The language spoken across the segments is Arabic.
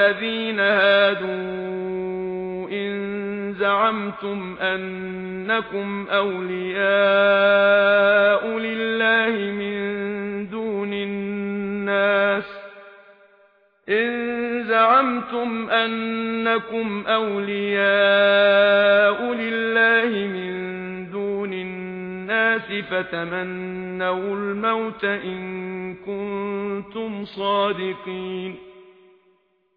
الذين هادوا إن زعمتم أنكم أولياء لله من دون الناس إن زعمتم أنكم أولياء لله من دون الناس فتمنوا الموت إن كنتم صادقين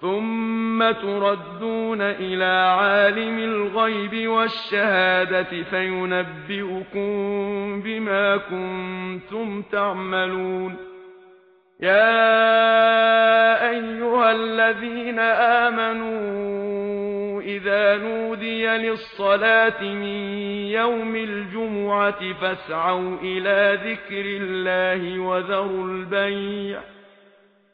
ثُمَّ تُرَدُّونَ إِلَى عَالِمِ الْغَيْبِ وَالشَّهَادَةِ فَيُنَبِّئُكُم بِمَا كُنتُمْ تَعْمَلُونَ يَا أَيُّهَا الَّذِينَ آمَنُوا إِذَا نُودِيَ لِلصَّلَاةِ مِنْ يَوْمِ الْجُمُعَةِ فَاسْعَوْا إِلَى ذِكْرِ اللَّهِ وَذَرُوا الْبَيْعَ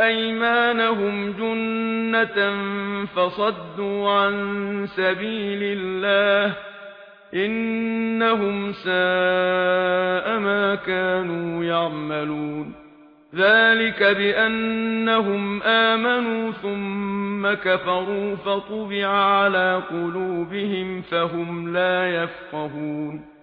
أَيْمَانَهُمْ جُنَّةً فَصَدُّوا عَن سَبِيلِ اللَّهِ إِنَّهُمْ سَاءَ مَا كَانُوا يَعْمَلُونَ ذَلِكَ بِأَنَّهُمْ آمَنُوا ثُمَّ كَفَرُوا فَطُبِعَ عَلَى قُلُوبِهِمْ فَهُمْ لَا يَفْقَهُونَ